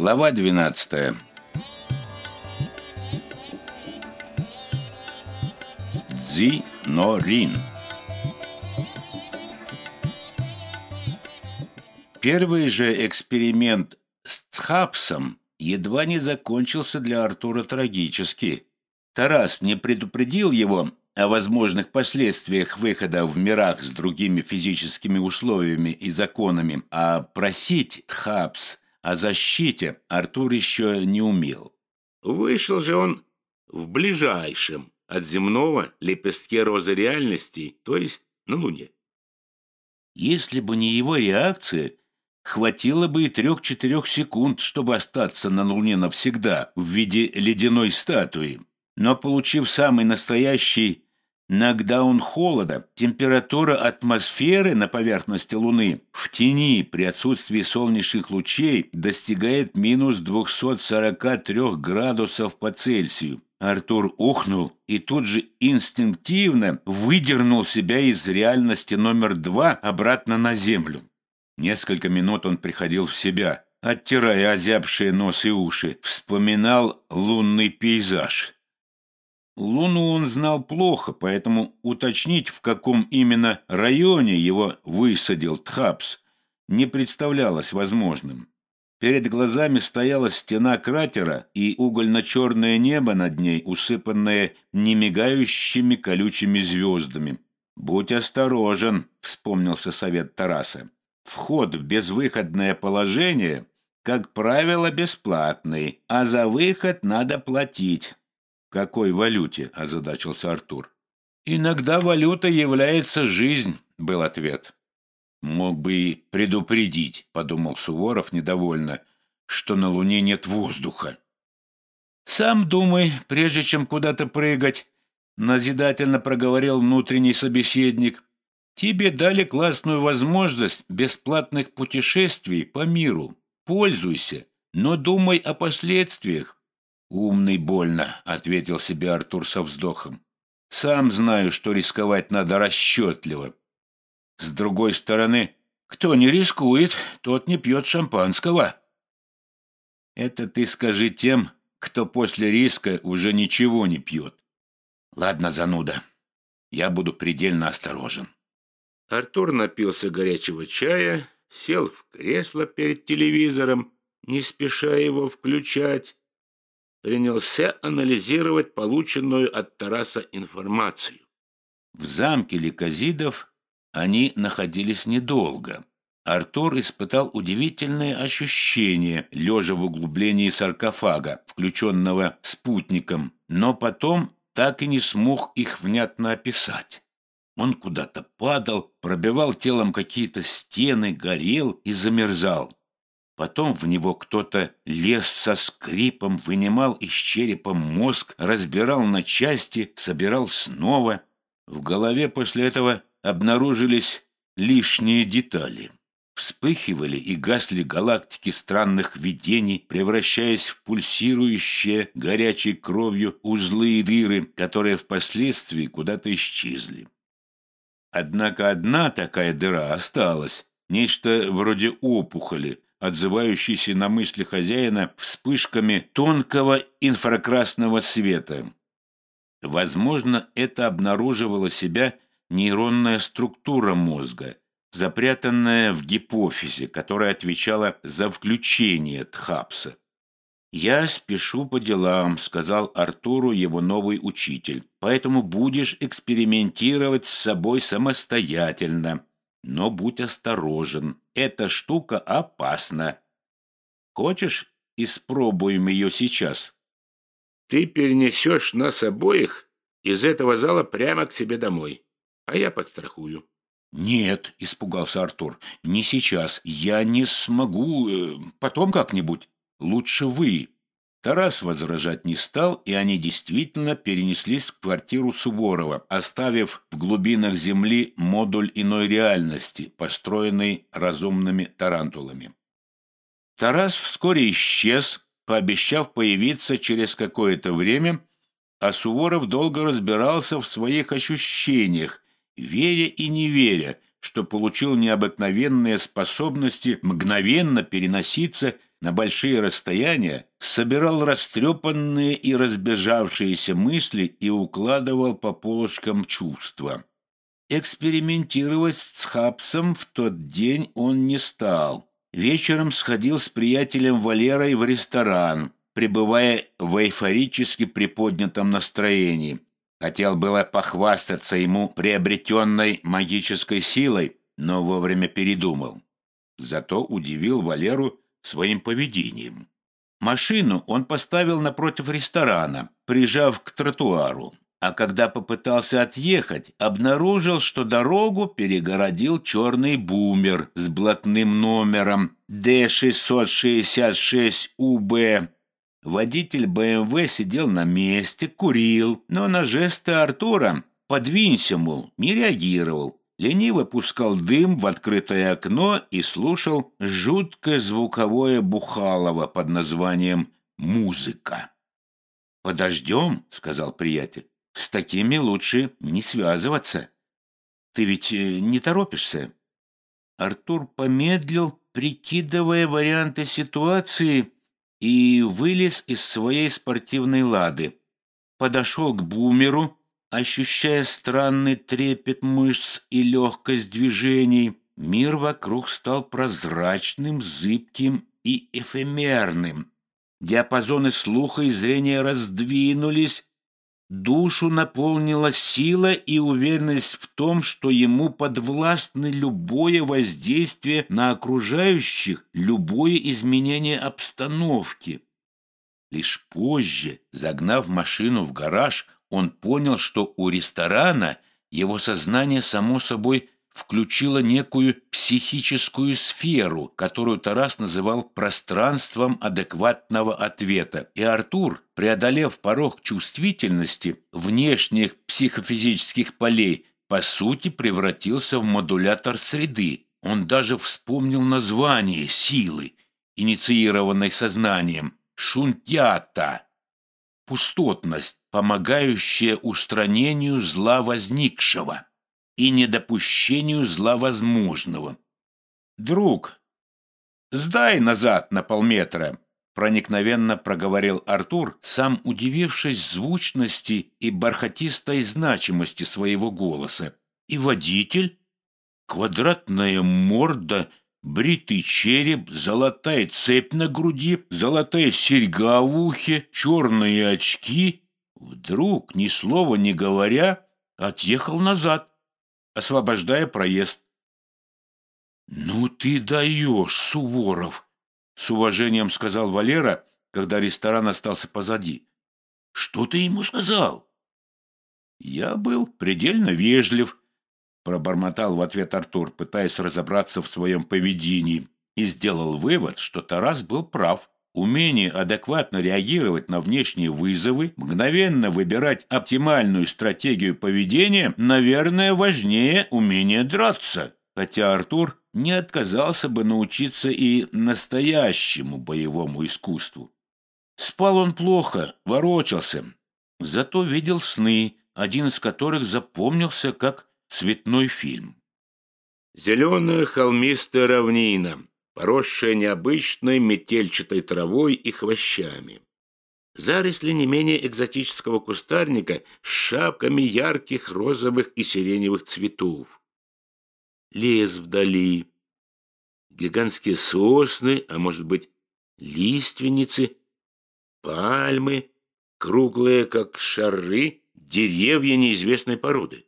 Глава 12. Дзи но Рин. Первый же эксперимент с Тхапсом едва не закончился для Артура трагически. Тарас не предупредил его о возможных последствиях выхода в мирах с другими физическими условиями и законами, а просить Тхапс о защите Артур еще не умел. Вышел же он в ближайшем от земного лепестке розы реальности, то есть на Луне. Если бы не его реакция, хватило бы и трех-четырех секунд, чтобы остаться на Луне навсегда в виде ледяной статуи. Но получив самый настоящий нокдаун холода, температура атмосферы на поверхности Луны в тени при отсутствии солнечных лучей достигает минус 243 градусов по Цельсию. Артур ухнул и тут же инстинктивно выдернул себя из реальности номер два обратно на Землю. Несколько минут он приходил в себя, оттирая озябшие нос и уши, вспоминал лунный пейзаж. Луну он знал плохо, поэтому уточнить, в каком именно районе его высадил Тхапс, не представлялось возможным. Перед глазами стояла стена кратера и угольно-черное небо над ней, усыпанное немигающими колючими звездами. «Будь осторожен», — вспомнился совет Тараса. «Вход в безвыходное положение, как правило, бесплатный, а за выход надо платить». «В какой валюте?» — озадачился Артур. «Иногда валюта является жизнь», — был ответ. «Мог бы и предупредить», — подумал Суворов недовольно, «что на Луне нет воздуха». «Сам думай, прежде чем куда-то прыгать», — назидательно проговорил внутренний собеседник. «Тебе дали классную возможность бесплатных путешествий по миру. Пользуйся, но думай о последствиях». «Умный больно», — ответил себе Артур со вздохом. «Сам знаю, что рисковать надо расчетливо. С другой стороны, кто не рискует, тот не пьет шампанского. Это ты скажи тем, кто после риска уже ничего не пьет. Ладно, зануда, я буду предельно осторожен. Артур напился горячего чая, сел в кресло перед телевизором, не спеша его включать, принялся анализировать полученную от Тараса информацию. В замке Ликазидов они находились недолго. Артур испытал удивительное ощущение, лежа в углублении саркофага, включенного спутником, но потом так и не смог их внятно описать. Он куда-то падал, пробивал телом какие-то стены, горел и замерзал. Потом в него кто-то лез со скрипом, вынимал из черепа мозг, разбирал на части, собирал снова. В голове после этого обнаружились лишние детали. Вспыхивали и гасли галактики странных видений, превращаясь в пульсирующие горячей кровью узлы и дыры, которые впоследствии куда-то исчезли. Однако одна такая дыра осталась, нечто вроде опухоли, отзывающейся на мысли хозяина вспышками тонкого инфракрасного света. Возможно, это обнаруживало себя нейронная структура мозга, запрятанная в гипофизе, которая отвечала за включение Тхапса. «Я спешу по делам», — сказал Артуру его новый учитель, «поэтому будешь экспериментировать с собой самостоятельно. Но будь осторожен, эта штука опасна. Хочешь, испробуем ее сейчас?» «Ты перенесешь нас обоих из этого зала прямо к себе домой а я подстрахую». «Нет», — испугался Артур, — «не сейчас. Я не смогу. Э, потом как-нибудь. Лучше вы». Тарас возражать не стал, и они действительно перенеслись в квартиру Суворова, оставив в глубинах земли модуль иной реальности, построенный разумными тарантулами. Тарас вскоре исчез, пообещав появиться через какое-то время, а Суворов долго разбирался в своих ощущениях, веря и не веря, что получил необыкновенные способности мгновенно переноситься на большие расстояния, собирал растрепанные и разбежавшиеся мысли и укладывал по полочкам чувства. Экспериментировать с Хапсом в тот день он не стал. Вечером сходил с приятелем Валерой в ресторан, пребывая в эйфорически приподнятом настроении. Хотел было похвастаться ему приобретенной магической силой, но вовремя передумал. Зато удивил Валеру своим поведением. Машину он поставил напротив ресторана, прижав к тротуару. А когда попытался отъехать, обнаружил, что дорогу перегородил черный бумер с блатным номером D666UB. Водитель БМВ сидел на месте, курил, но на жесты Артура «подвинься, мол», не реагировал лениво пускал дым в открытое окно и слушал жуткое звуковое бухалово под названием «Музыка». «Подождем», — сказал приятель. «С такими лучше не связываться. Ты ведь э, не торопишься?» Артур помедлил, прикидывая варианты ситуации, и вылез из своей спортивной лады. Подошел к бумеру, Ощущая странный трепет мышц и легкость движений, мир вокруг стал прозрачным, зыбким и эфемерным. Диапазоны слуха и зрения раздвинулись, душу наполнила сила и уверенность в том, что ему подвластно любое воздействие на окружающих, любое изменение обстановки. Лишь позже, загнав машину в гараж, он понял, что у ресторана его сознание само собой включило некую психическую сферу, которую Тарас называл пространством адекватного ответа. И Артур, преодолев порог чувствительности внешних психофизических полей, по сути превратился в модулятор среды. Он даже вспомнил название силы, инициированной сознанием – шунтята – пустотность, помогающее устранению зла возникшего и недопущению зла возможного. «Друг, сдай назад на полметра», — проникновенно проговорил Артур, сам удивившись звучности и бархатистой значимости своего голоса. И водитель, квадратная морда, бритый череп, золотая цепь на груди, золотая серьга в ухе, черные очки Вдруг, ни слова не говоря, отъехал назад, освобождая проезд. «Ну ты даешь, Суворов!» — с уважением сказал Валера, когда ресторан остался позади. «Что ты ему сказал?» «Я был предельно вежлив», — пробормотал в ответ Артур, пытаясь разобраться в своем поведении, и сделал вывод, что Тарас был прав. Умение адекватно реагировать на внешние вызовы, мгновенно выбирать оптимальную стратегию поведения, наверное, важнее умения драться. Хотя Артур не отказался бы научиться и настоящему боевому искусству. Спал он плохо, ворочался, зато видел сны, один из которых запомнился как цветной фильм. Зеленая холмистая равнина, поросшая необычной метельчатой травой и хвощами. Заросли не менее экзотического кустарника с шапками ярких розовых и сиреневых цветов. Лес вдали, гигантские сосны, а может быть лиственницы, пальмы, круглые, как шары, деревья неизвестной породы.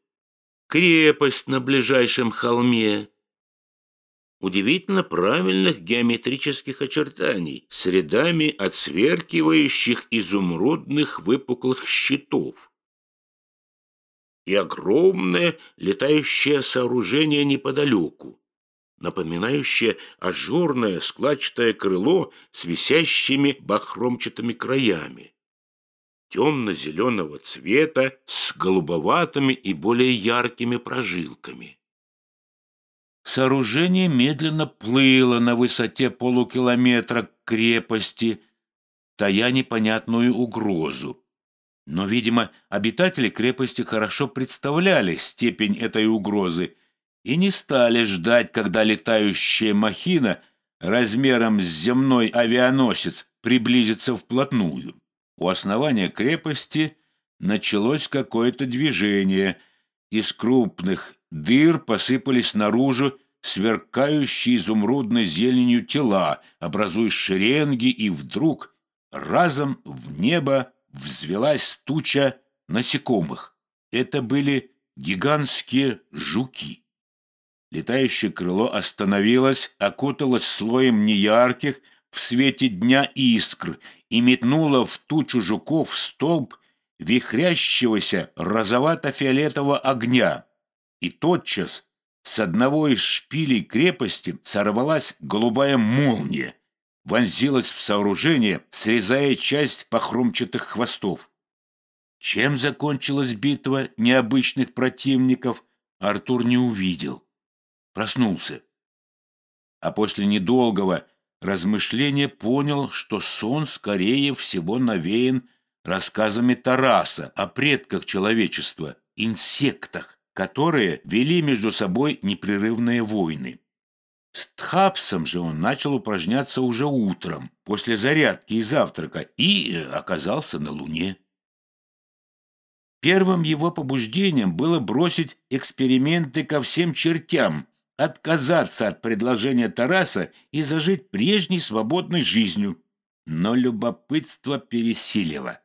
Крепость на ближайшем холме, удивительно правильных геометрических очертаний с рядами отсверкивающих изумрудных выпуклых щитов. И огромное летающее сооружение неподалеку, напоминающее ажурное складчатое крыло с висящими бахромчатыми краями темно-зеленого цвета с голубоватыми и более яркими прожилками. Сооружение медленно плыло на высоте полукилометра к крепости, тая непонятную угрозу. Но, видимо, обитатели крепости хорошо представляли степень этой угрозы и не стали ждать, когда летающая махина размером с земной авианосец приблизиться вплотную. У основания крепости началось какое-то движение. Из крупных дыр посыпались наружу сверкающие изумрудной зеленью тела, образуя шеренги, и вдруг разом в небо взвелась туча насекомых. Это были гигантские жуки. Летающее крыло остановилось, окуталось слоем неярких в свете дня искр и метнуло в тучу жуков столб вихрящегося розовато-фиолетового огня. И тотчас с одного из шпилей крепости сорвалась голубая молния, вонзилась в сооружение, срезая часть похромчатых хвостов. Чем закончилась битва необычных противников, Артур не увидел. Проснулся. А после недолгого размышления понял, что сон, скорее всего, навеян рассказами Тараса о предках человечества, инсектах, которые вели между собой непрерывные войны. С Тхапсом же он начал упражняться уже утром, после зарядки и завтрака, и э, оказался на Луне. Первым его побуждением было бросить эксперименты ко всем чертям, отказаться от предложения Тараса и зажить прежней свободной жизнью. Но любопытство пересилило.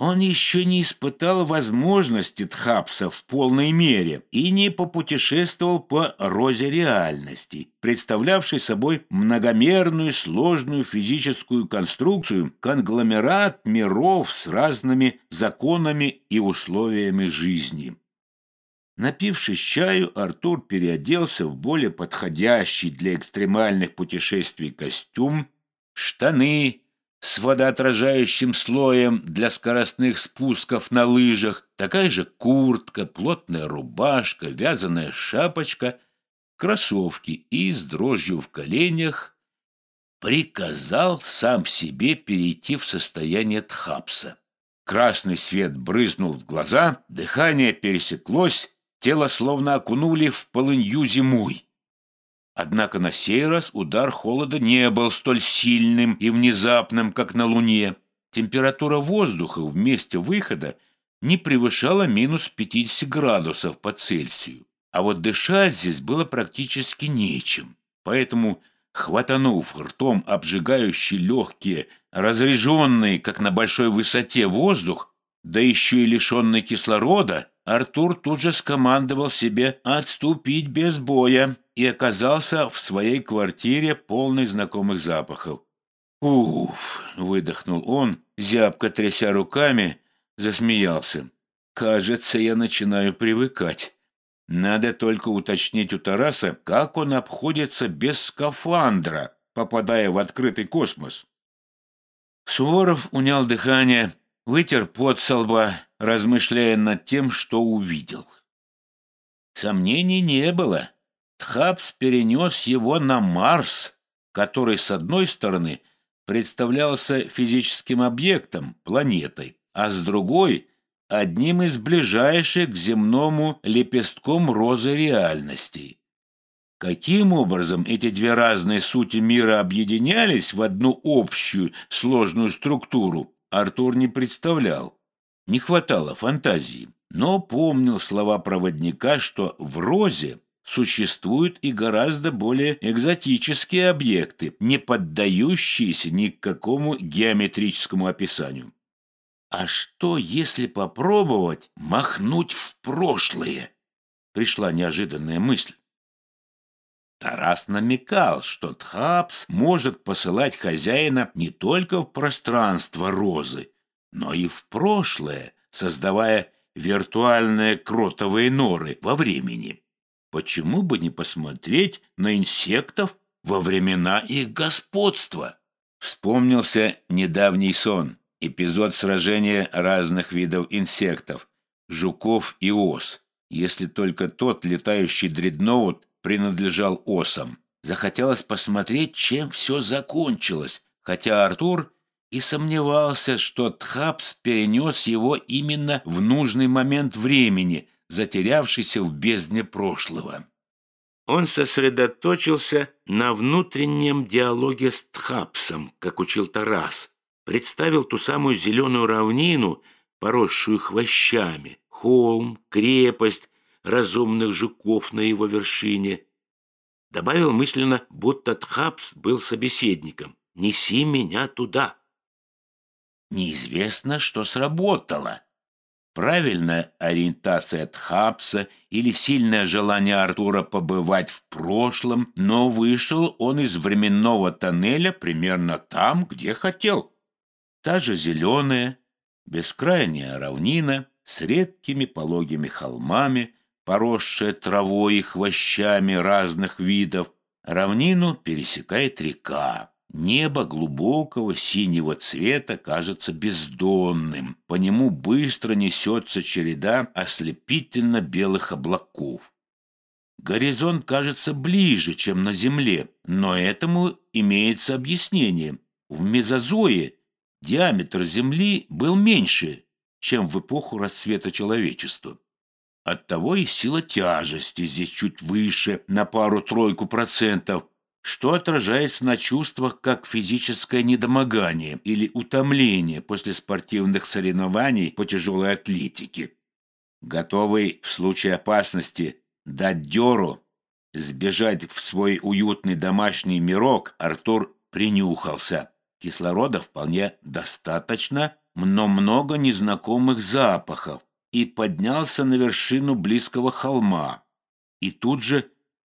Он еще не испытал возможности Тхапса в полной мере и не попутешествовал по розе реальности, представлявшей собой многомерную сложную физическую конструкцию, конгломерат миров с разными законами и условиями жизни. Напившись чаю, Артур переоделся в более подходящий для экстремальных путешествий костюм, штаны, с водоотражающим слоем для скоростных спусков на лыжах, такая же куртка, плотная рубашка, вязаная шапочка, кроссовки и с дрожью в коленях приказал сам себе перейти в состояние тхапса. Красный свет брызнул в глаза, дыхание пересеклось, тело словно окунули в полынью зимой. Однако на сей раз удар холода не был столь сильным и внезапным, как на Луне. Температура воздуха в месте выхода не превышала минус 50 градусов по Цельсию. А вот дышать здесь было практически нечем. Поэтому, хватанув ртом обжигающий легкие, разреженный, как на большой высоте, воздух, да еще и лишенный кислорода, Артур тут же скомандовал себе отступить без боя и оказался в своей квартире, полной знакомых запахов. «Уф!» — выдохнул он, зябко тряся руками, засмеялся. «Кажется, я начинаю привыкать. Надо только уточнить у Тараса, как он обходится без скафандра, попадая в открытый космос». Суворов унял дыхание, вытер пот со лба, размышляя над тем, что увидел. Сомнений не было. Тхапс перенес его на Марс, который, с одной стороны, представлялся физическим объектом, планетой, а с другой — одним из ближайших к земному лепестком розы реальностей. Каким образом эти две разные сути мира объединялись в одну общую сложную структуру, Артур не представлял. Не хватало фантазии, но помнил слова проводника, что в розе существуют и гораздо более экзотические объекты, не поддающиеся ни к какому геометрическому описанию. А что, если попробовать махнуть в прошлое? Пришла неожиданная мысль. Тарас намекал, что Тхапс может посылать хозяина не только в пространство розы, но и в прошлое, создавая виртуальные кротовые норы во времени. Почему бы не посмотреть на инсектов во времена их господства? Вспомнился недавний сон, эпизод сражения разных видов инсектов, жуков и ос, если только тот летающий дредноут принадлежал осам. Захотелось посмотреть, чем все закончилось, хотя Артур и сомневался, что Тхапс перенес его именно в нужный момент времени – затерявшийся в бездне прошлого. он сосредоточился на внутреннем диалоге с Тхапсом, как учил Тарас, представил ту самую зеленую равнину, поросшую хвощами, холм, крепость, разумных жуков на его вершине. Добавил мысленно, будто Тхапс был собеседником. «Неси меня туда!» Неизвестно, что сработало. Правильная ориентация Тхапса или сильное желание Артура побывать в прошлом, но вышел он из временного тоннеля примерно там, где хотел. Та же зеленая, бескрайняя равнина с редкими пологими холмами, поросшая травой и хвощами разных видов. Равнину пересекает река. Небо глубокого синего цвета кажется бездонным. По нему быстро несется череда ослепительно белых облаков. Горизонт кажется ближе, чем на Земле, но этому имеется объяснение. В мезозое диаметр Земли был меньше, чем в эпоху расцвета человечества. Оттого и сила тяжести здесь чуть выше, на пару-тройку процентов, что отражается на чувствах как физическое недомогание или утомление после спортивных соревнований по тяжелой атлетике. Готовый в случае опасности дать дёру, сбежать в свой уютный домашний мирок, Артур принюхался. Кислорода вполне достаточно, но много незнакомых запахов, и поднялся на вершину близкого холма. И тут же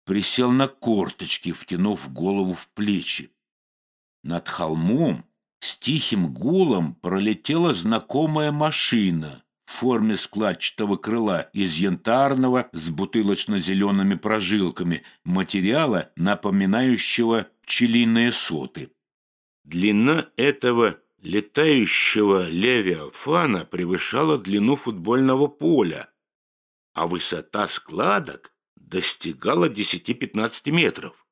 присел на корточки, втянув голову в плечи. Над холмом с тихим гулом пролетела знакомая машина в форме складчатого крыла из янтарного с бутылочно-зелеными прожилками материала, напоминающего пчелиные соты. Длина этого летающего левиафана превышала длину футбольного поля, а высота складок достигала 10-15 метров.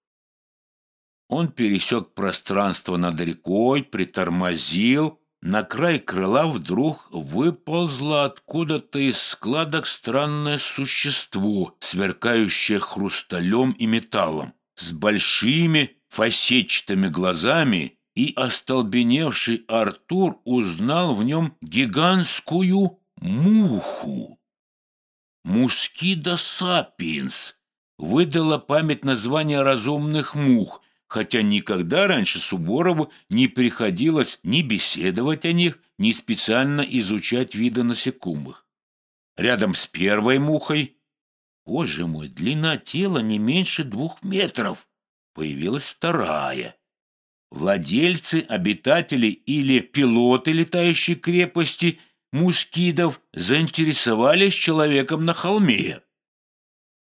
Он пересек пространство над рекой, притормозил. На край крыла вдруг выползло откуда-то из складок странное существо, сверкающее хрусталем и металлом, с большими фасетчатыми глазами, и остолбеневший Артур узнал в нем гигантскую муху. Мускида сапиенс выдала память названия разумных мух, хотя никогда раньше Суборову не приходилось ни беседовать о них, ни специально изучать виды насекомых. Рядом с первой мухой, боже мой, длина тела не меньше двух метров, появилась вторая. Владельцы, обитатели или пилоты летающей крепости – мускидов заинтересовались человеком на холме.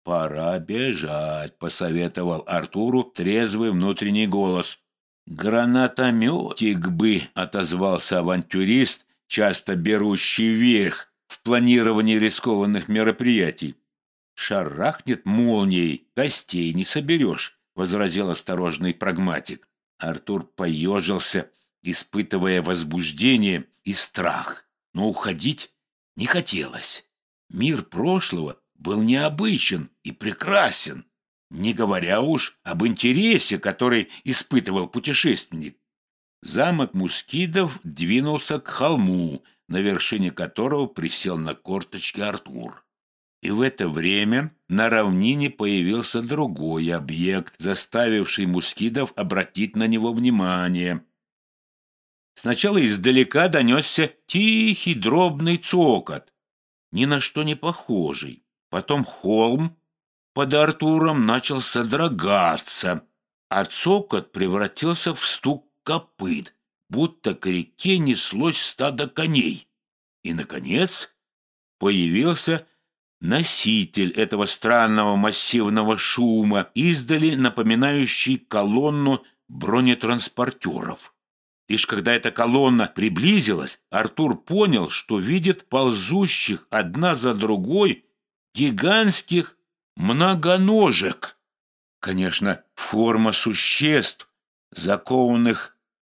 «Пора бежать», — посоветовал Артуру трезвый внутренний голос. «Гранатометик бы», — отозвался авантюрист, часто берущий верх в планировании рискованных мероприятий. «Шарахнет молнией, костей не соберешь», — возразил осторожный прагматик. Артур поежился, испытывая возбуждение и страх но уходить не хотелось. Мир прошлого был необычен и прекрасен, не говоря уж об интересе, который испытывал путешественник. Замок Мускидов двинулся к холму, на вершине которого присел на корточки Артур. И в это время на равнине появился другой объект, заставивший Мускидов обратить на него внимание. Сначала издалека донесся тихий дробный цокот, ни на что не похожий. Потом холм под Артуром начал содрогаться, а цокот превратился в стук копыт, будто к реке неслось стадо коней. И, наконец, появился носитель этого странного массивного шума, издали напоминающий колонну бронетранспортеров. Лишь когда эта колонна приблизилась, Артур понял, что видит ползущих одна за другой гигантских многоножек. Конечно, форма существ, закованных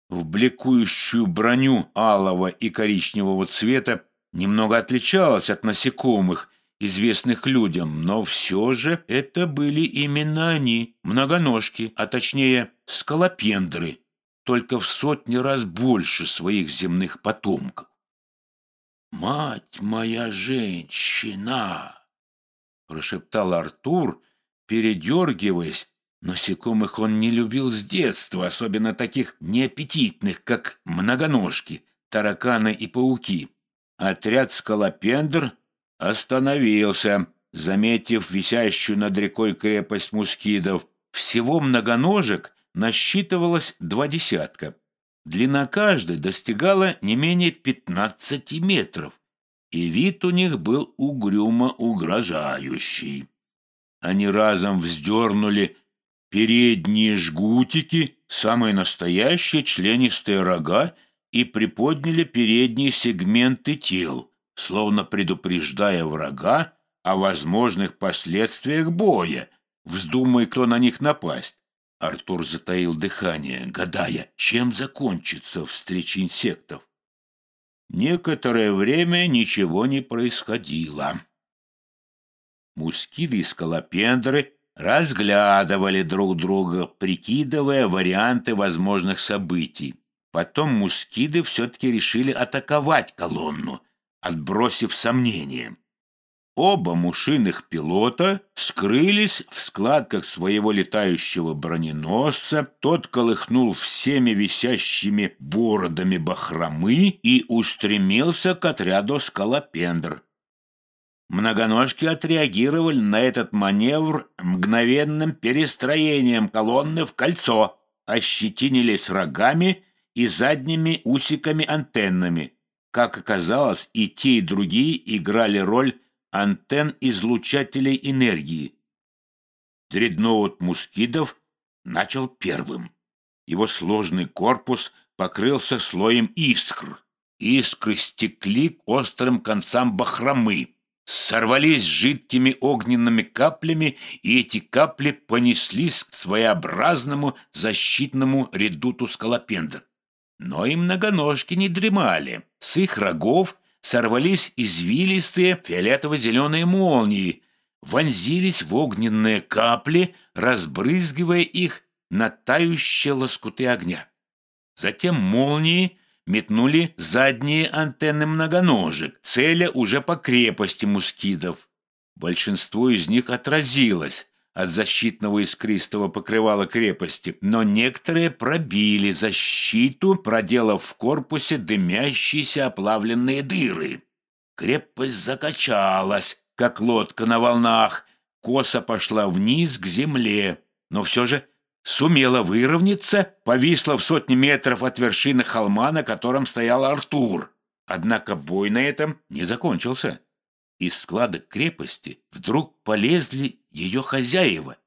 в бликующую броню алого и коричневого цвета, немного отличалась от насекомых, известных людям, но все же это были именно они, многоножки, а точнее скалопендры, только в сотни раз больше своих земных потомков. «Мать моя женщина!» — прошептал Артур, передергиваясь. Насекомых он не любил с детства, особенно таких неаппетитных, как многоножки, тараканы и пауки. Отряд скалопендр остановился, заметив висящую над рекой крепость мускидов. Всего многоножек насчитывалось два десятка. Длина каждой достигала не менее пятнадцати метров, и вид у них был угрюмо угрожающий. Они разом вздернули передние жгутики, самые настоящие членистые рога, и приподняли передние сегменты тел, словно предупреждая врага о возможных последствиях боя, вздумай кто на них напасть. Артур затаил дыхание, гадая, чем закончится встреча инсектов. Некоторое время ничего не происходило. Мускиды и скалопендры разглядывали друг друга, прикидывая варианты возможных событий. Потом мускиды все-таки решили атаковать колонну, отбросив сомнения. Оба мушиных пилота скрылись в складках своего летающего броненосца, тот колыхнул всеми висящими бородами бахромы и устремился к отряду скалопендр. Многоножки отреагировали на этот маневр мгновенным перестроением колонны в кольцо, ощетинились рогами и задними усиками-антеннами. Как оказалось, и те, и другие играли роль антенн-излучателей энергии. Дредноут Мускидов начал первым. Его сложный корпус покрылся слоем искр. Искры стекли к острым концам бахромы, сорвались жидкими огненными каплями, и эти капли понеслись к своеобразному защитному редуту скалопендр. Но и многоножки не дремали. С их рогов сорвались извилистые фиолетово-зеленые молнии, вонзились в огненные капли, разбрызгивая их на тающие лоскуты огня. Затем молнии метнули задние антенны многоножек, целя уже по крепости мускидов. Большинство из них отразилось, от защитного искристого покрывала крепости, но некоторые пробили защиту, проделав в корпусе дымящиеся оплавленные дыры. Крепость закачалась, как лодка на волнах, косо пошла вниз к земле, но все же сумела выровняться, повисла в сотни метров от вершины холма, на котором стоял Артур. Однако бой на этом не закончился. Из складок крепости вдруг полезли ее хозяева.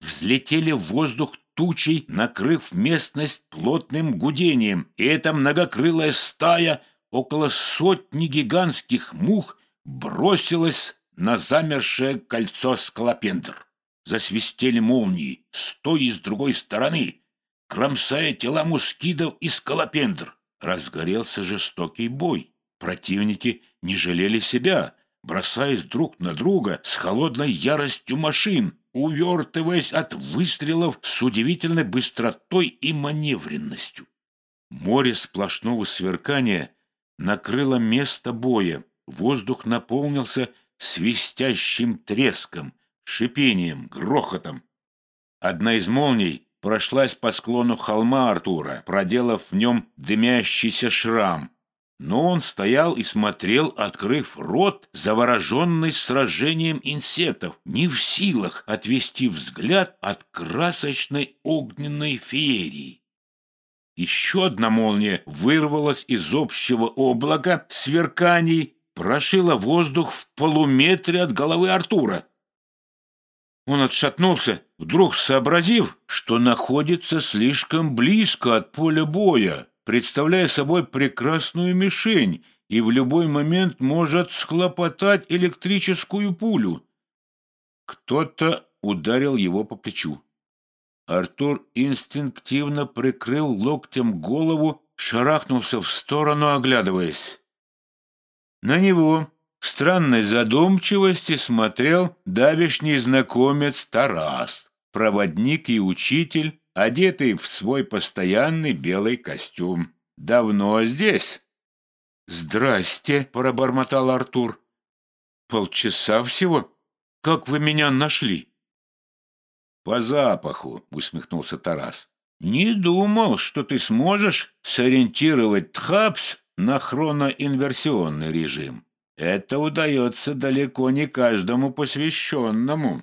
Взлетели в воздух тучей, накрыв местность плотным гудением, и эта многокрылая стая, около сотни гигантских мух, бросилась на замершее кольцо скалопендр. Засвистели молнии с той и с другой стороны, кромсая тела мускидов и скалопендр. Разгорелся жестокий бой. Противники не жалели себя, бросаясь друг на друга с холодной яростью машин, увертываясь от выстрелов с удивительной быстротой и маневренностью. Море сплошного сверкания накрыло место боя, воздух наполнился свистящим треском, шипением, грохотом. Одна из молний прошлась по склону холма Артура, проделав в нем дымящийся шрам, но он стоял и смотрел, открыв рот, завороженный сражением инсектов, не в силах отвести взгляд от красочной огненной феерии. Еще одна молния вырвалась из общего облака сверканий, прошила воздух в полуметре от головы Артура. Он отшатнулся, вдруг сообразив, что находится слишком близко от поля боя представляя собой прекрасную мишень и в любой момент может схлопотать электрическую пулю. Кто-то ударил его по плечу. Артур инстинктивно прикрыл локтем голову, шарахнулся в сторону, оглядываясь. На него, в странной задумчивости смотрел давешний знакомец Тарас, проводник и учитель, одетый в свой постоянный белый костюм. «Давно здесь?» «Здрасте», — пробормотал Артур. «Полчаса всего? Как вы меня нашли?» «По запаху», — усмехнулся Тарас. «Не думал, что ты сможешь сориентировать Тхапс на хроноинверсионный режим. Это удается далеко не каждому посвященному».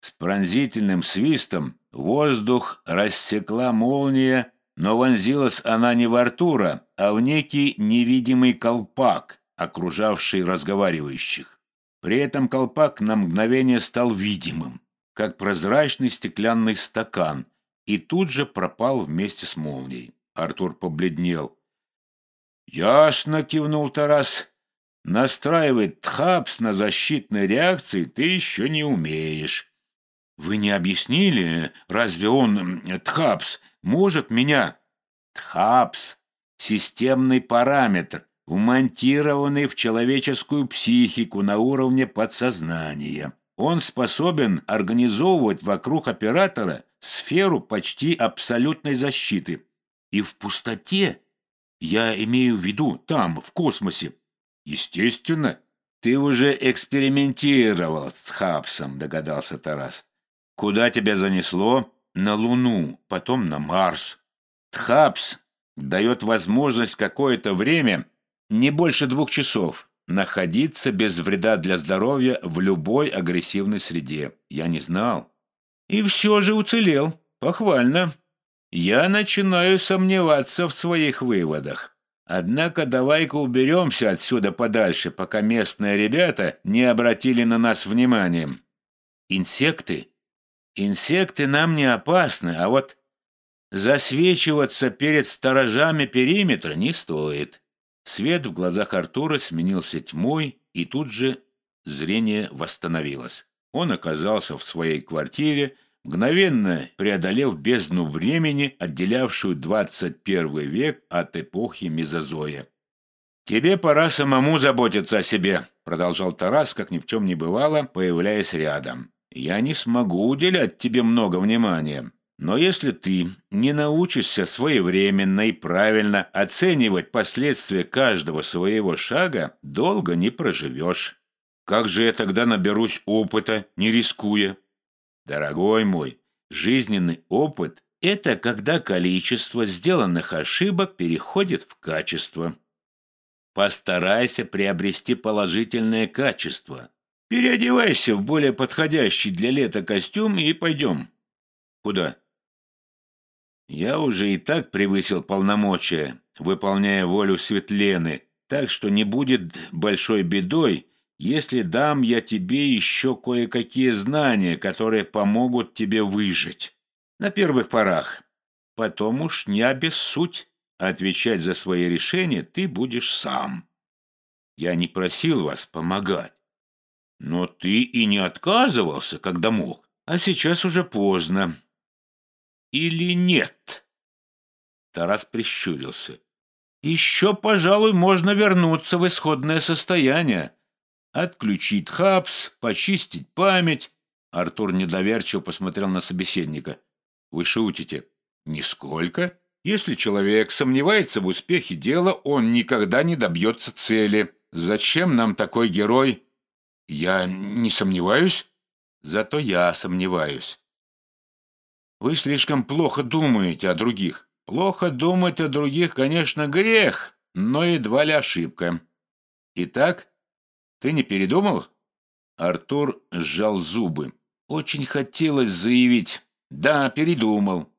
С пронзительным свистом воздух рассекла молния, но вонзилась она не в Артура, а в некий невидимый колпак, окружавший разговаривающих. При этом колпак на мгновение стал видимым, как прозрачный стеклянный стакан, и тут же пропал вместе с молнией. Артур побледнел. «Ясно», — кивнул Тарас. «Настраивать Тхапс на защитной реакции ты еще не умеешь». «Вы не объяснили, разве он, Тхапс, может меня...» «Тхапс — системный параметр, вмонтированный в человеческую психику на уровне подсознания. Он способен организовывать вокруг оператора сферу почти абсолютной защиты. И в пустоте, я имею в виду там, в космосе. Естественно, ты уже экспериментировал с Хабсом, догадался Тарас. Куда тебя занесло? На Луну, потом на Марс. Тхапс дает возможность какое-то время, не больше двух часов, находиться без вреда для здоровья в любой агрессивной среде. Я не знал. И все же уцелел. Похвально. Я начинаю сомневаться в своих выводах. Однако давай-ка уберемся отсюда подальше, пока местные ребята не обратили на нас внимания. Инсекты? Инсекты нам не опасны, а вот засвечиваться перед сторожами периметра не стоит. Свет в глазах Артура сменился тьмой, и тут же зрение восстановилось. Он оказался в своей квартире, мгновенно преодолев бездну времени, отделявшую 21 век от эпохи Мезозоя. «Тебе пора самому заботиться о себе», — продолжал Тарас, как ни в чем не бывало, появляясь рядом. «Я не смогу уделять тебе много внимания. Но если ты не научишься своевременно и правильно оценивать последствия каждого своего шага, долго не проживешь. Как же я тогда наберусь опыта, не рискуя? Дорогой мой, жизненный опыт – это когда количество сделанных ошибок переходит в качество. Постарайся приобрести положительное качество. Переодевайся в более подходящий для лета костюм и пойдем. Куда? Я уже и так превысил полномочия, выполняя волю Светлены, так что не будет большой бедой, если дам я тебе еще кое-какие знания, которые помогут тебе выжить. На первых порах. Потом уж не обессудь. Отвечать за свои решения ты будешь сам. Я не просил вас помогать. Но ты и не отказывался, когда мог. А сейчас уже поздно или нет?» Тарас прищурился. «Еще, пожалуй, можно вернуться в исходное состояние. Отключить хапс, почистить память». Артур недоверчиво посмотрел на собеседника. «Вы шутите?» «Нисколько. Если человек сомневается в успехе дела, он никогда не добьется цели. Зачем нам такой герой?» «Я не сомневаюсь?» «Зато я сомневаюсь. Вы слишком плохо думаете о других. Плохо думать о других, конечно, грех, но едва ли ошибка. Итак, ты не передумал? Артур сжал зубы. Очень хотелось заявить «да, передумал».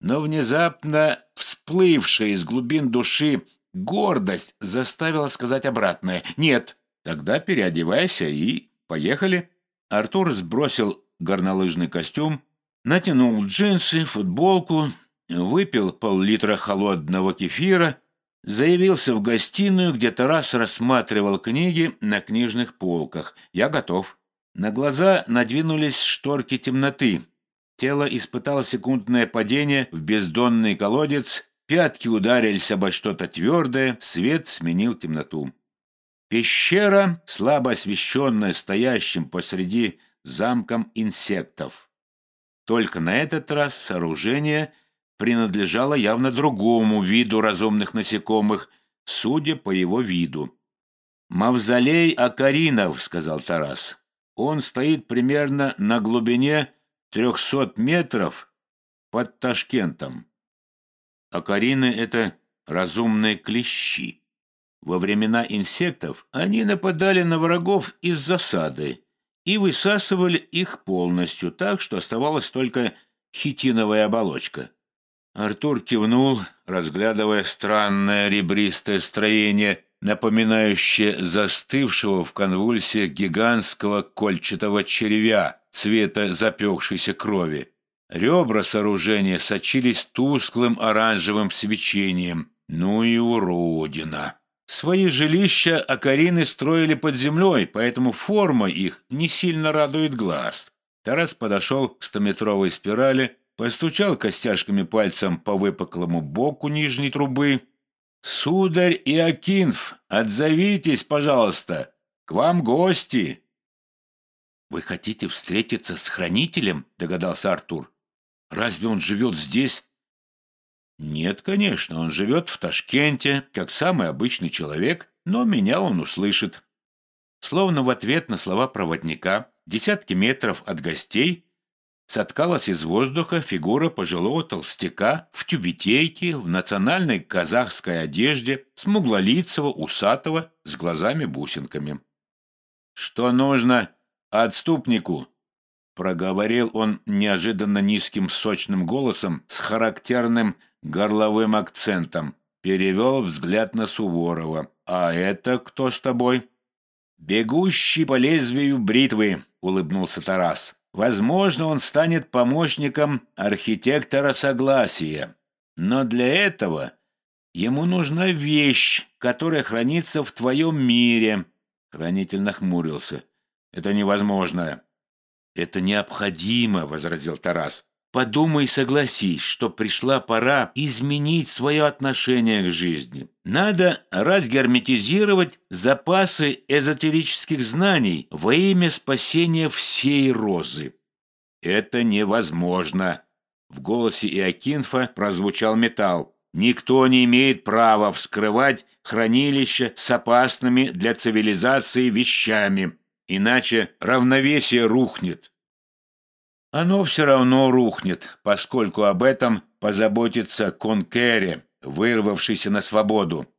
Но внезапно всплывшая из глубин души гордость заставила сказать обратное «нет». Тогда переодевайся и поехали. Артур сбросил горнолыжный костюм, натянул джинсы, футболку, выпил пол-литра холодного кефира, заявился в гостиную, где Тарас рассматривал книги на книжных полках. «Я готов». На глаза надвинулись шторки темноты. Тело испытало секундное падение в бездонный колодец, пятки ударились обо что-то твердое, свет сменил темноту. Пещера, слабо освещенная стоящим посреди замком инсектов. Только на этот раз сооружение принадлежало явно другому виду разумных насекомых, судя по его виду. «Мавзолей Акаринов», — сказал Тарас. «Он стоит примерно на глубине трехсот метров под Ташкентом. Акарины — это разумные клещи. Во времена инсектов они нападали на врагов из засады и высасывали их полностью, так что оставалась только хитиновая оболочка. Артур кивнул, разглядывая странное ребристое строение, напоминающее застывшего в конвульсиях гигантского кольчатого червя цвета запекшейся крови. Ребра сооружения сочились тусклым оранжевым свечением. Ну и уродина! Свои жилища акарины строили под землей, поэтому форма их не сильно радует глаз. Тарас подошел к стометровой спирали, постучал костяшками пальцем по выпуклому боку нижней трубы. «Сударь Иокинф, отзовитесь, пожалуйста! К вам гости!» «Вы хотите встретиться с хранителем?» — догадался Артур. «Разве он живет здесь?» Нет, конечно, он живет в Ташкенте, как самый обычный человек, но меня он услышит. Словно в ответ на слова проводника, десятки метров от гостей, соткалась из воздуха фигура пожилого толстяка в тюбетейке, в национальной казахской одежде, смуглолицего, усатого, с глазами-бусинками. «Что нужно отступнику?» Проговорил он неожиданно низким сочным голосом с характерным горловым акцентом. Перевел взгляд на Суворова. «А это кто с тобой?» «Бегущий по лезвию бритвы», — улыбнулся Тарас. «Возможно, он станет помощником архитектора Согласия. Но для этого ему нужна вещь, которая хранится в твоем мире». Хранитель нахмурился. «Это невозможно». «Это необходимо», — возразил Тарас. «Подумай и согласись, что пришла пора изменить свое отношение к жизни. Надо разгерметизировать запасы эзотерических знаний во имя спасения всей розы». «Это невозможно», — в голосе Иокинфа прозвучал металл. Никто не имеет права вскрывать хранилище с опасными для цивилизации вещами иначе равновесие рухнет. Оно все равно рухнет, поскольку об этом позаботится Конкере, вырвавшийся на свободу.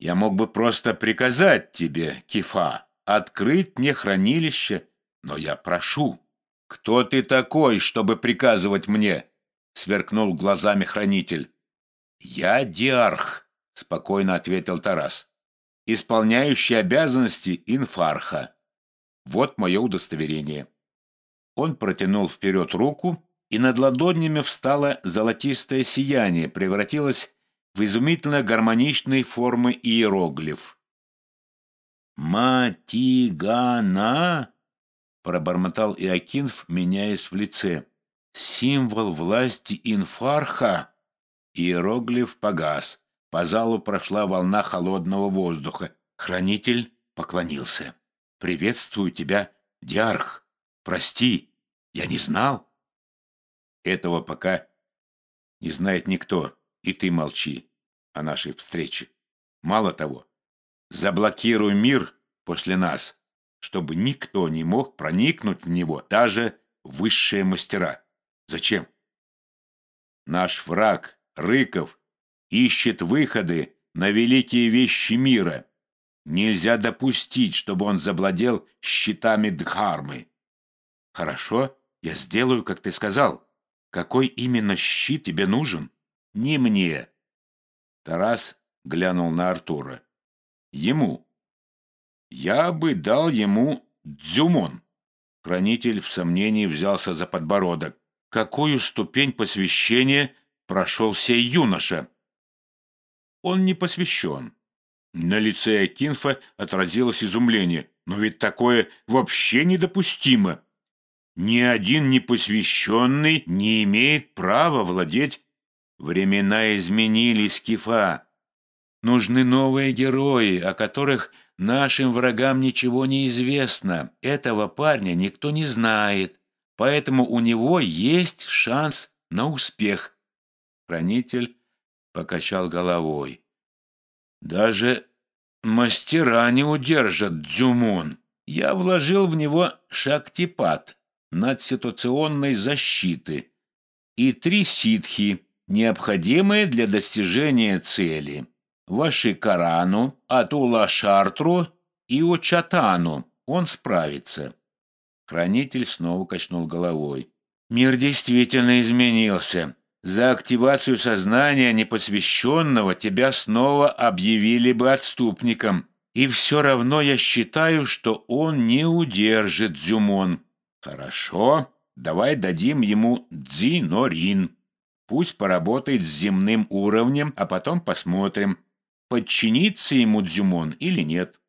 Я мог бы просто приказать тебе, Кифа, открыть мне хранилище, но я прошу. Кто ты такой, чтобы приказывать мне? Сверкнул глазами хранитель. Я диарх, спокойно ответил Тарас, исполняющий обязанности инфарха. Вот мое удостоверение». Он протянул вперед руку, и над ладонями встало золотистое сияние, превратилось в изумительно гармоничной формы иероглиф. «Матигана!» — пробормотал Иокинф, меняясь в лице. «Символ власти инфарха!» Иероглиф погас. По залу прошла волна холодного воздуха. Хранитель поклонился. «Приветствую тебя, Диарх! Прости, я не знал!» Этого пока не знает никто, и ты молчи о нашей встрече. Мало того, заблокируй мир после нас, чтобы никто не мог проникнуть в него, даже высшие мастера. Зачем? Наш враг, Рыков, ищет выходы на великие вещи мира, Нельзя допустить, чтобы он завладел щитами Дхармы. Хорошо, я сделаю, как ты сказал. Какой именно щит тебе нужен? Не мне. Тарас глянул на Артура. Ему. Я бы дал ему дзюмон. Хранитель в сомнении взялся за подбородок. Какую ступень посвящения прошел сей юноша? Он не посвящен. На лице Акинфа отразилось изумление. Но ведь такое вообще недопустимо. Ни один непосвященный не имеет права владеть. Времена изменились, Кифа. Нужны новые герои, о которых Нашим врагам ничего не известно. Этого парня никто не знает. Поэтому у него есть шанс на успех. Хранитель покачал головой. Даже мастера не удержат Дзюмон. Я вложил в него шактипат над ситуационной защиты и три ситхи, необходимые для достижения цели. Ваши Карану, Атула Шартру и Учатану. Он справится. Хранитель снова качнул головой. Мир действительно изменился. За активацию сознания непосвященного тебя снова объявили бы отступником. И все равно я считаю, что он не удержит Дзюмон. Хорошо, давай дадим ему Дзинорин. Пусть поработает с земным уровнем, а потом посмотрим, подчинится ему Дзюмон или нет.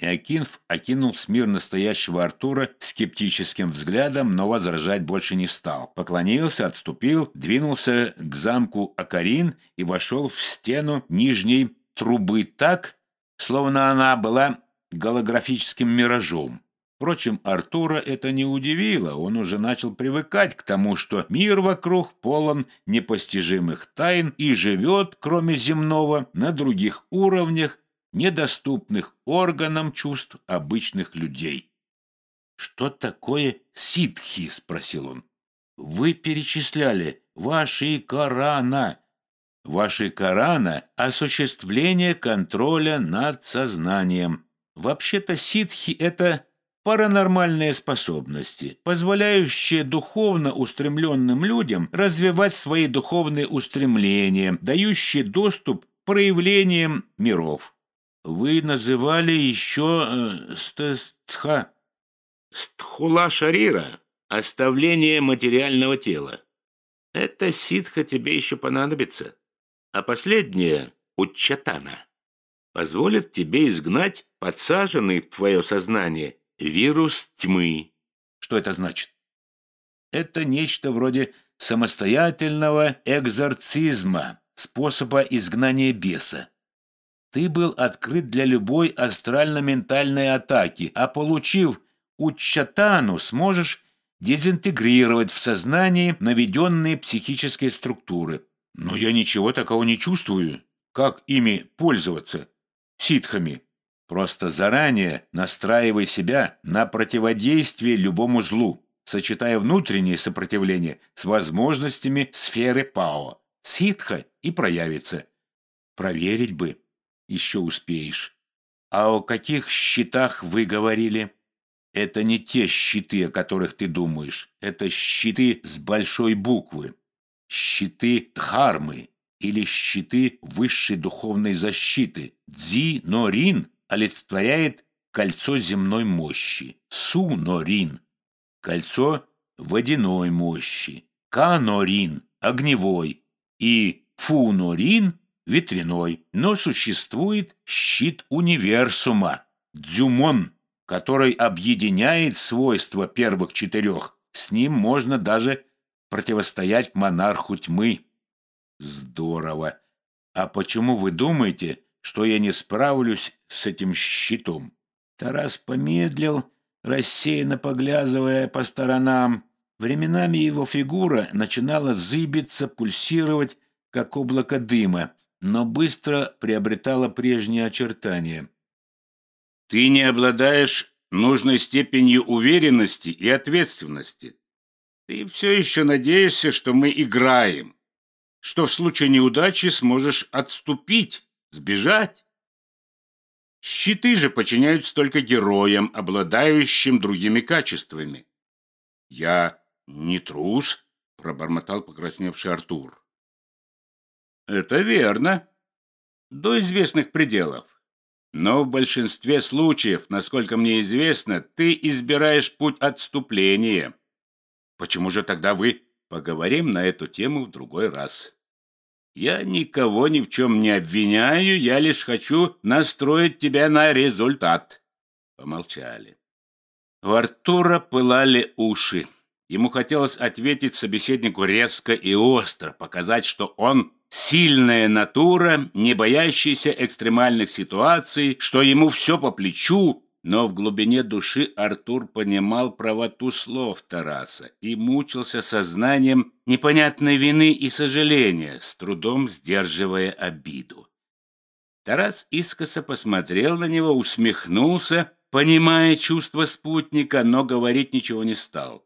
Иокинф окинул смир настоящего Артура скептическим взглядом, но возражать больше не стал. Поклонился, отступил, двинулся к замку Акарин и вошел в стену нижней трубы так, словно она была голографическим миражом. Впрочем, Артура это не удивило, он уже начал привыкать к тому, что мир вокруг полон непостижимых тайн и живет, кроме земного, на других уровнях, недоступных органам чувств обычных людей. «Что такое ситхи?» — спросил он. «Вы перечисляли ваши Корана». «Ваши Корана — осуществление контроля над сознанием. Вообще-то ситхи — это паранормальные способности, позволяющие духовно устремленным людям развивать свои духовные устремления, дающие доступ к проявлениям миров. Вы называли еще э. Стхула Шарира — оставление материального тела. Это ситха тебе еще понадобится. А последнее — Уччатана позволит тебе изгнать подсаженный в твое сознание вирус тьмы. Что это значит? Это нечто вроде самостоятельного экзорцизма, способа изгнания беса. Ты был открыт для любой астрально-ментальной атаки, а получив Уччатану, сможешь дезинтегрировать в сознании наведенные психические структуры. Но я ничего такого не чувствую. Как ими пользоваться? Ситхами. Просто заранее настраивай себя на противодействие любому злу, сочетая внутреннее сопротивление с возможностями сферы Пао. Ситха и проявится. Проверить бы еще успеешь. А о каких щитах вы говорили? Это не те щиты, о которых ты думаешь. Это щиты с большой буквы. Щиты Дхармы или щиты высшей духовной защиты. Дзи-Норин олицетворяет кольцо земной мощи. Су-Норин – кольцо водяной мощи. Ка-Норин – огневой. И Фу-Норин ветряной, но существует щит универсума, дзюмон, который объединяет свойства первых четырех. С ним можно даже противостоять монарху тьмы. Здорово. А почему вы думаете, что я не справлюсь с этим щитом? Тарас помедлил, рассеянно поглядывая по сторонам. Временами его фигура начинала зыбиться, пульсировать, как облако дыма но быстро приобретала прежние очертания. «Ты не обладаешь нужной степенью уверенности и ответственности. Ты все еще надеешься, что мы играем, что в случае неудачи сможешь отступить, сбежать. Щиты же подчиняются только героям, обладающим другими качествами. Я не трус, пробормотал покрасневший Артур. Это верно. До известных пределов. Но в большинстве случаев, насколько мне известно, ты избираешь путь отступления. Почему же тогда вы поговорим на эту тему в другой раз? Я никого ни в чем не обвиняю, я лишь хочу настроить тебя на результат. Помолчали. У Артура пылали уши. Ему хотелось ответить собеседнику резко и остро, показать, что он сильная натура, не боящаяся экстремальных ситуаций, что ему все по плечу, но в глубине души Артур понимал правоту слов Тараса и мучился сознанием непонятной вины и сожаления, с трудом сдерживая обиду. Тарас искоса посмотрел на него, усмехнулся, понимая чувства спутника, но говорить ничего не стал.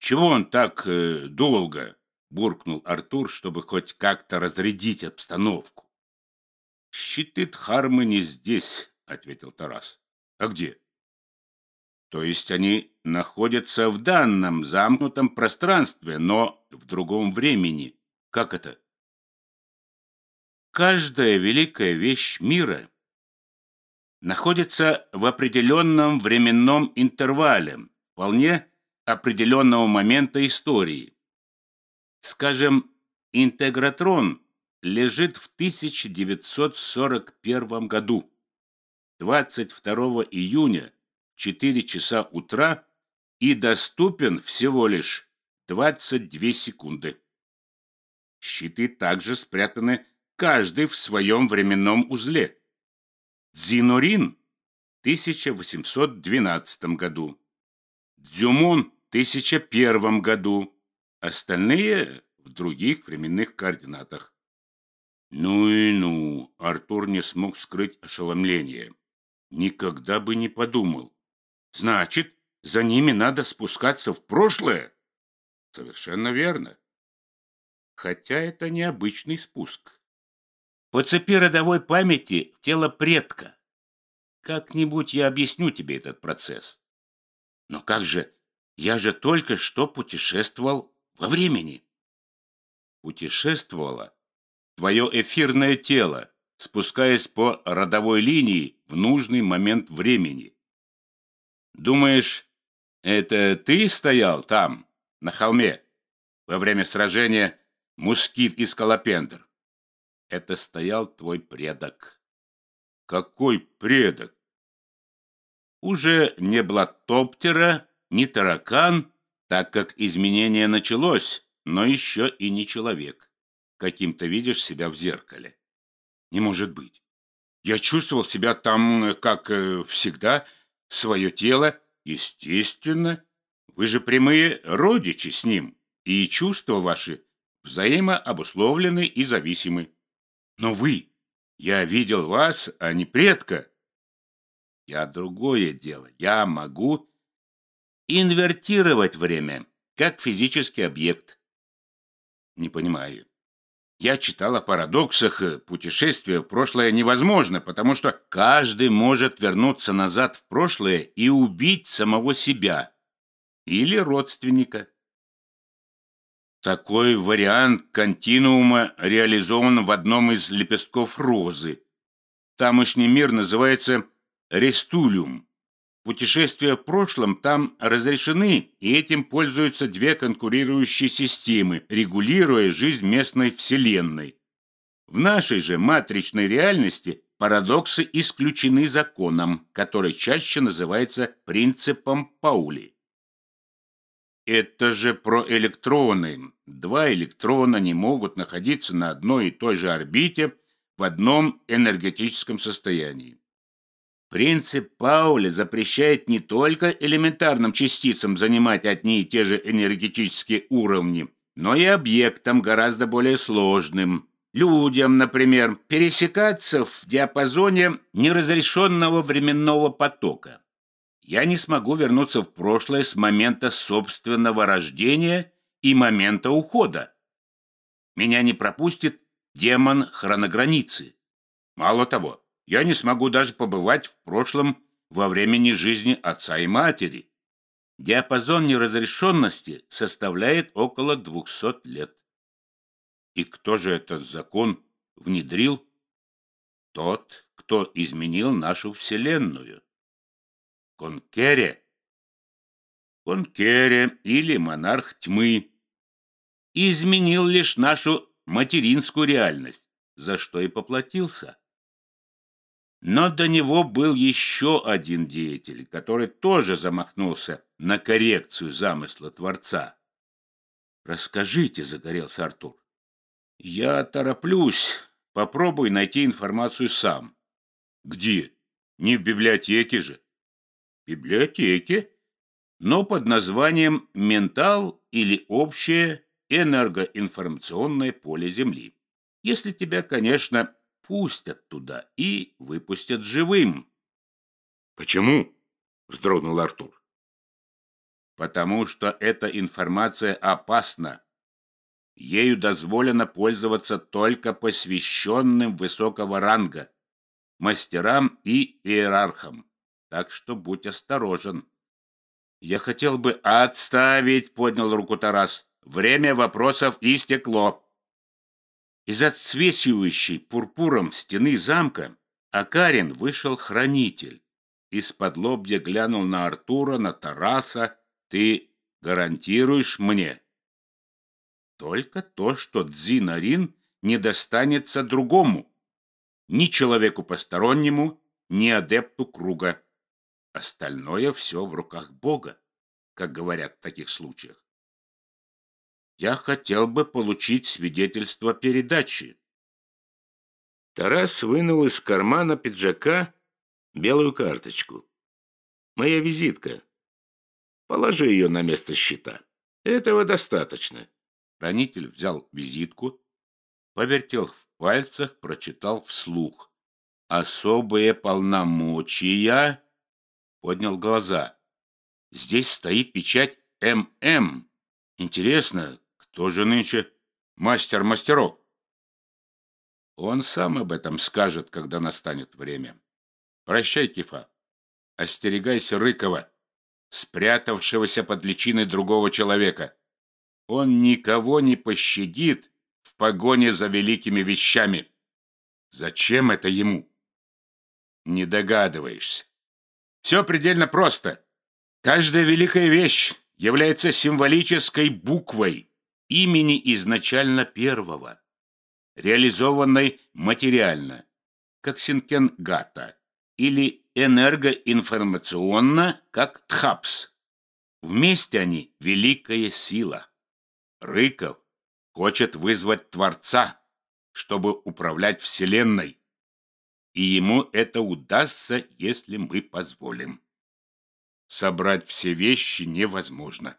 «Чего он так э, долго?» — буркнул Артур, чтобы хоть как-то разрядить обстановку. «Щиты Дхармы не здесь», — ответил Тарас. «А где?» «То есть они находятся в данном замкнутом пространстве, но в другом времени. Как это?» «Каждая великая вещь мира находится в определенном временном интервале, вполне определенного момента истории. Скажем, интегратрон лежит в 1941 году. 22 июня 4 часа утра и доступен всего лишь 22 секунды. Щиты также спрятаны каждый в своем временном узле. Зинурин в 1812 году, Дзюмон в 1001 году, остальные в других временных координатах. Ну и ну, Артур не смог скрыть ошеломление. Никогда бы не подумал. Значит, за ними надо спускаться в прошлое? Совершенно верно. Хотя это необычный спуск. По цепи родовой памяти тело предка. Как-нибудь я объясню тебе этот процесс. Но как же, я же только что путешествовал во времени. Путешествовало твое эфирное тело, спускаясь по родовой линии в нужный момент времени. Думаешь, это ты стоял там, на холме, во время сражения Мускит и Скалопендр? Это стоял твой предок. Какой предок? Уже не блаттоптера, не таракан, так как изменение началось, но еще и не человек. Каким то видишь себя в зеркале. Не может быть. Я чувствовал себя там, как э, всегда, свое тело, естественно. Вы же прямые родичи с ним, и чувства ваши взаимообусловлены и зависимы. Но вы, я видел вас, а не предка. Я другое дело. Я могу инвертировать время, как физический объект. Не понимаю. Я читал о парадоксах. Путешествие в прошлое невозможно, потому что каждый может вернуться назад в прошлое и убить самого себя или родственника. Такой вариант континуума реализован в одном из лепестков розы. Тамошний мир называется Рестулиум. Путешествия в прошлом там разрешены, и этим пользуются две конкурирующие системы, регулируя жизнь местной вселенной. В нашей же матричной реальности парадоксы исключены законом, который чаще называется принципом Паули. Это же про электроны. Два электрона не могут находиться на одной и той же орбите в одном энергетическом состоянии. Принцип Паули запрещает не только элементарным частицам занимать одни и те же энергетические уровни, но и объектам гораздо более сложным. Людям, например, пересекаться в диапазоне неразрешенного временного потока. Я не смогу вернуться в прошлое с момента собственного рождения и момента ухода. Меня не пропустит демон хронограницы. Мало того, я не смогу даже побывать в прошлом во времени жизни отца и матери. Диапазон неразрешенности составляет около 200 лет. И кто же этот закон внедрил? Тот, кто изменил нашу Вселенную. Конкере. Конкере или монарх тьмы. Изменил лишь нашу материнскую реальность, за что и поплатился. Но до него был еще один деятель, который тоже замахнулся на коррекцию замысла Творца. «Расскажите», — загорелся Артур. Я тороплюсь. Попробуй найти информацию сам. Где? Не в библиотеке же. В библиотеке? Но под названием «Ментал» или «Общее энергоинформационное поле Земли». Если тебя, конечно, пустят туда и выпустят живым. Почему? Вздрогнул Артур. Потому что эта информация опасна. Ею дозволено пользоваться только посвященным высокого ранга, мастерам и иерархам. Так что будь осторожен. Я хотел бы отставить, поднял руку Тарас. Время вопросов истекло. Из отсвечивающей пурпуром стены замка Акарин вышел хранитель. Из-под лобья глянул на Артура, на Тараса. «Ты гарантируешь мне?» «Только то, что Дзинарин не достанется другому, ни человеку постороннему, ни адепту круга. Остальное все в руках Бога, как говорят в таких случаях. Я хотел бы получить свидетельство передачи. Тарас вынул из кармана пиджака белую карточку. Моя визитка. Положи ее на место счета. Этого достаточно. Хранитель взял визитку, повертел в пальцах, прочитал вслух. Особые полномочия. Поднял глаза. Здесь стоит печать ММ. Интересно, кто же нынче мастер мастеров? Он сам об этом скажет, когда настанет время. Прощай, Кифа. Остерегайся Рыкова, спрятавшегося под личиной другого человека. Он никого не пощадит в погоне за великими вещами. Зачем это ему? Не догадываешься. Все предельно просто. Каждая великая вещь является символической буквой, имени изначально первого, реализованной материально, как Синкенгата, или энергоинформационно, как Тхапс. Вместе они – великая сила. Рыков хочет вызвать Творца, чтобы управлять Вселенной. И ему это удастся, если мы позволим. Собрать все вещи невозможно.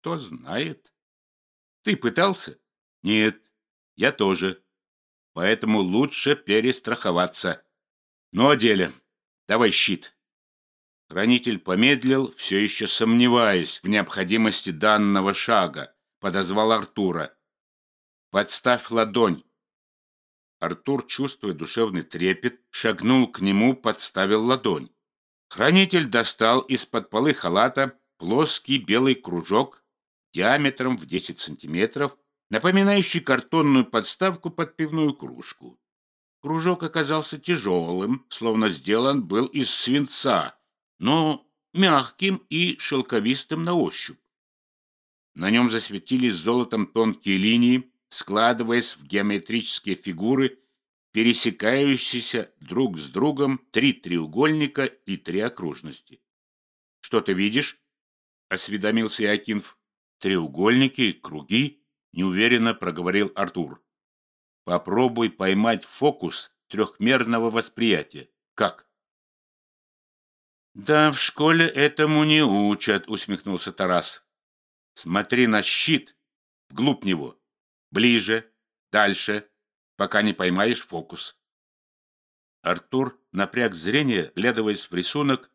Кто знает, ты пытался? Нет, я тоже. Поэтому лучше перестраховаться. Ну, о деле. Давай щит. Хранитель помедлил, все еще сомневаясь в необходимости данного шага. Подозвал Артура. «Подставь ладонь». Артур, чувствуя душевный трепет, шагнул к нему, подставил ладонь. Хранитель достал из-под полы халата плоский белый кружок диаметром в 10 сантиметров, напоминающий картонную подставку под пивную кружку. Кружок оказался тяжелым, словно сделан был из свинца, но мягким и шелковистым на ощупь. На нем засветились золотом тонкие линии, складываясь в геометрические фигуры, пересекающиеся друг с другом три треугольника и три окружности. «Что ты видишь?» — осведомился Якинф. Треугольники, круги, неуверенно проговорил Артур. Попробуй поймать фокус трехмерного восприятия. Как? Да, в школе этому не учат, усмехнулся Тарас. Смотри на щит, вглубь него, ближе, дальше, пока не поймаешь фокус. Артур напряг зрение, глядываясь в рисунок,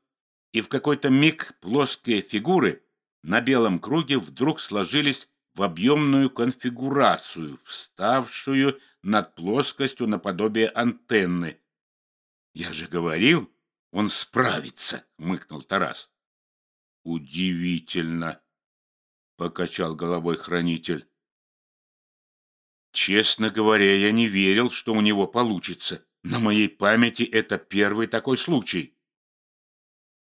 и в какой-то миг плоские фигуры на белом круге вдруг сложились в объемную конфигурацию, вставшую над плоскостью наподобие антенны. «Я же говорил, он справится!» — мыкнул Тарас. «Удивительно!» — покачал головой хранитель. «Честно говоря, я не верил, что у него получится. На моей памяти это первый такой случай».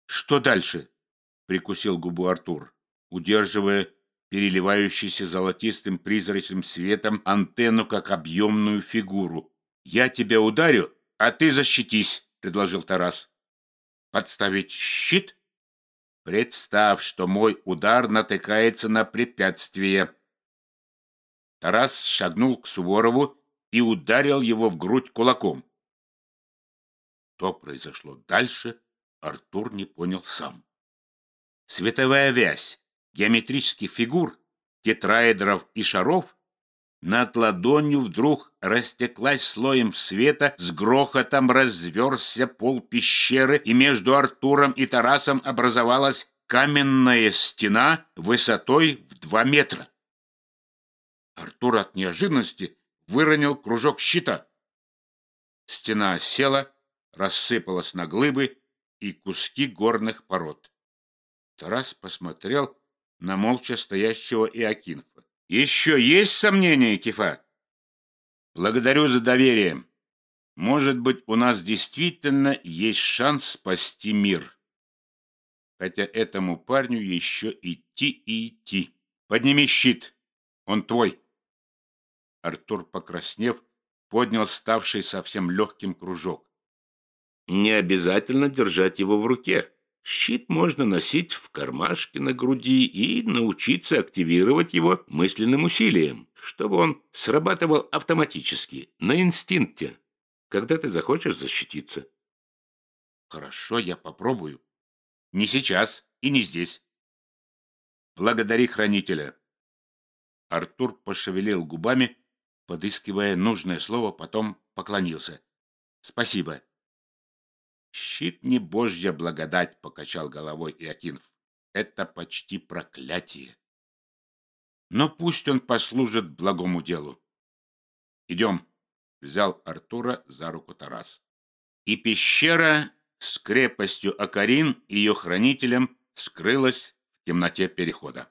«Что дальше?» — прикусил губу Артур удерживая переливающуюся золотистым призрачным светом антенну как объемную фигуру. «Я тебя ударю, а ты защитись», — предложил Тарас. «Подставить щит?» «Представь, что мой удар натыкается на препятствие». Тарас шагнул к Суворову и ударил его в грудь кулаком. Что произошло дальше, Артур не понял сам. Световая вязь геометрических фигур, тетраэдров и шаров над ладонью вдруг растеклась слоем света, с грохотом разверзся пол пещеры, и между Артуром и Тарасом образовалась каменная стена высотой в два метра. Артур от неожиданности выронил кружок щита. Стена села, рассыпалась на глыбы и куски горных пород. Тарас посмотрел на молча стоящего Иокинфа. Еще есть сомнения, Кифа? Благодарю за доверие. Может быть, у нас действительно есть шанс спасти мир. Хотя этому парню еще идти и идти. Подними щит. Он твой. Артур, покраснев, поднял ставший совсем легким кружок. Не обязательно держать его в руке. Щит можно носить в кармашке на груди и научиться активировать его мысленным усилием, чтобы он срабатывал автоматически, на инстинкте, когда ты захочешь защититься. Хорошо, я попробую. Не сейчас и не здесь. Благодари хранителя. Артур пошевелил губами, подыскивая нужное слово, потом поклонился. Спасибо. «Щит не божья благодать», — покачал головой Иокинф. «Это почти проклятие. Но пусть он послужит благому делу. Идем», — взял Артура за руку Тарас. И пещера с крепостью Акарин и ее хранителем скрылась в темноте перехода.